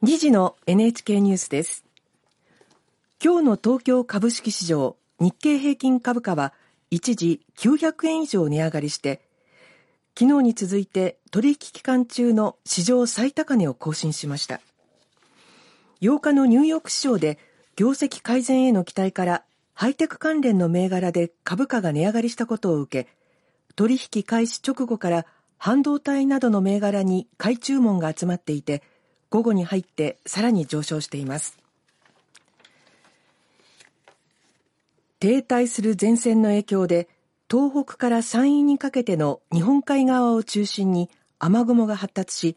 2時の NHK ニュースです。今日の東京株式市場日経平均株価は一時900円以上値上がりして昨日に続いて取引期間中の史上最高値を更新しました8日のニューヨーク市場で業績改善への期待からハイテク関連の銘柄で株価が値上がりしたことを受け取引開始直後から半導体などの銘柄に買い注文が集まっていて午後に入ってさらに上昇しています。停滞する前線の影響で東北から山陰にかけての日本海側を中心に雨雲が発達し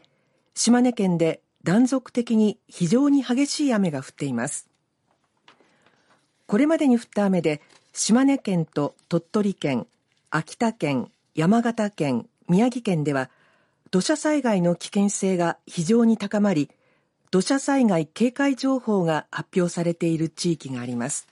島根県で断続的に非常に激しい雨が降っています。これまでに降った雨で島根県と鳥取県秋田県山形県宮城県では土砂災害の危険性が非常に高まり土砂災害警戒情報が発表されている地域があります。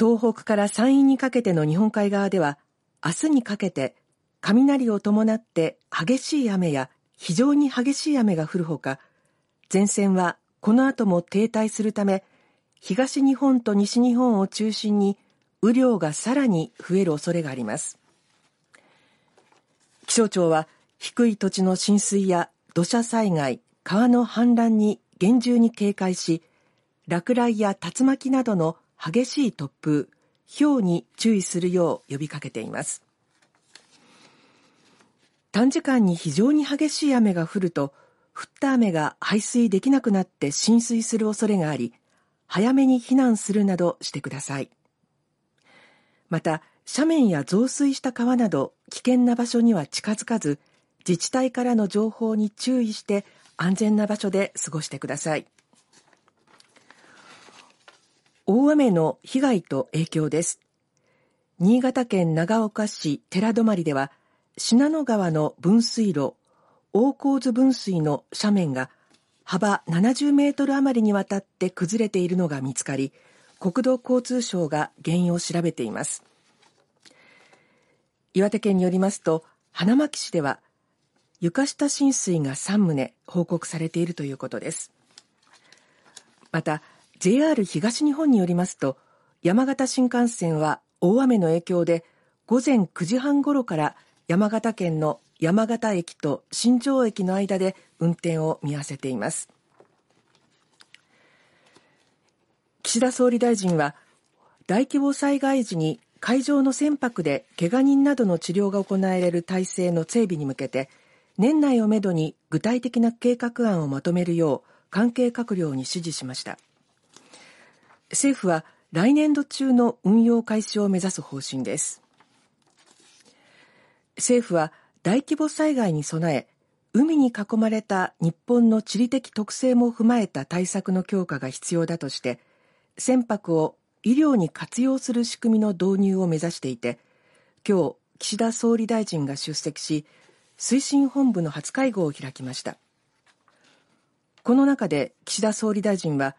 東北から山陰にかけての日本海側では明日にかけて雷を伴って激しい雨や非常に激しい雨が降るほか前線はこの後も停滞するため東日本と西日本を中心に雨量がさらに増える恐れがあります。気象庁は低い土地の浸水や土砂災害、川の氾濫に厳重に警戒し、落雷や竜巻などの激しい突風、氷に注意するよう呼びかけています。短時間に非常に激しい雨が降ると、降った雨が排水できなくなって浸水する恐れがあり、早めに避難するなどしてください。また、斜面や増水した川など危険な場所には近づかず自治体からの情報に注意して安全な場所で過ごしてください。大雨の被害と影響です。新潟県長岡市寺泊では信濃川の分水路大河津分水の斜面が幅70メートル余りにわたって崩れているのが見つかり国土交通省が原因を調べています。岩手県によりますと花巻市では床下浸水が3棟報告されているということです。また JR 東日本によりますと山形新幹線は大雨の影響で午前9時半ごろから山形県の山形駅と新庄駅の間で運転を見合わせています。岸田総理大臣は大規模災害時に海上の船舶で怪我人などの治療が行われる体制の整備に向けて年内をめどに具体的な計画案をまとめるよう関係閣僚に指示しました。政府は来年度中の運用開始を目指す方針です。政府は大規模災害に備え海に囲まれた日本の地理的特性も踏まえた対策の強化が必要だとして船舶を医療に活用する仕組みの導入を目指していて今日岸田総理大臣が出席し推進本部の初会合を開きました。この中で岸田総理大臣は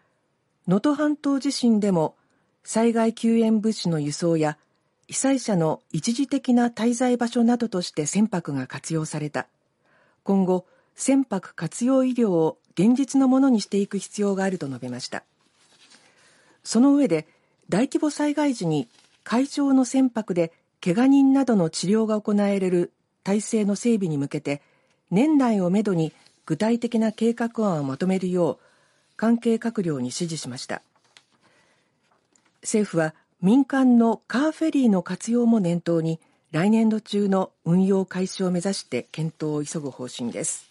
能登半島地震でも災害救援物資の輸送や被災者の一時的な滞在場所などとして船舶が活用された。今後船舶活用医療を現実のものにしていく必要があると述べました。その上で大規模災害時に海上の船舶で怪我人などの治療が行える体制の整備に向けて年内をめどに具体的な計画案をまとめるよう関係閣僚に指示しました。政府は民間のカーフェリーの活用も念頭に来年度中の運用開始を目指して検討を急ぐ方針です。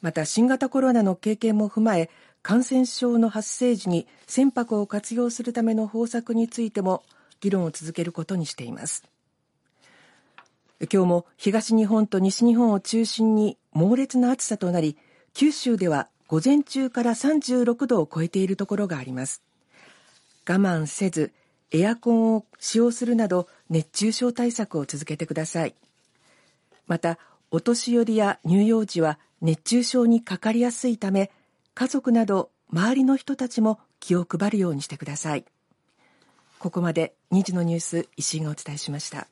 また新型コロナの経験も踏まえ感染症の発生時に船舶を活用するための方策についても議論を続けることにしています。今日も東日本と西日本を中心に猛烈な暑さとなり九州では午前中から36度を超えているところがあります。我慢せずエアコンを使用するなど熱中症対策を続けてください。またお年寄りや乳幼児は熱中症にかかりやすいため家族など周りの人たちも気を配るようにしてください。ここまで2時のニュース石井がお伝えしました。